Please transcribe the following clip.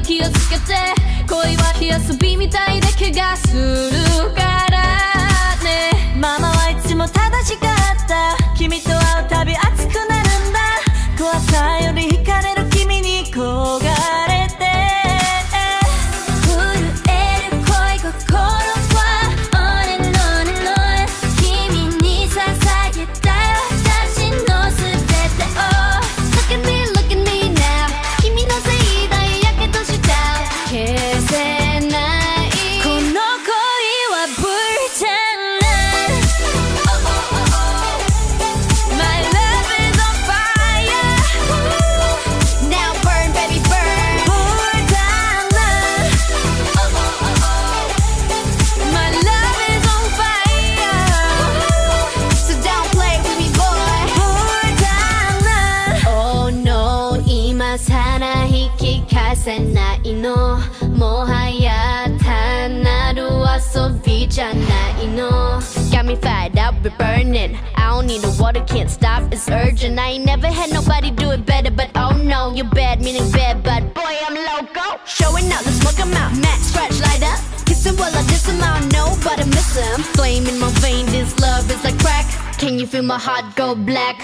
気をつけて。恋は火遊びみたいで怪我するから。せないのもはや単なる遊びじゃないの Got me fired up, we're burning I don't need the water, can't stop, it's urgent I ain't never had nobody do it better But oh no, you're bad, meaning bad But boy, I'm loco Showing up, the smoke I'm out Matt, scratch, light up Kissing while I diss him, I don't know, but I miss him Flame in my vein, this love is like crack Can you feel my heart go black?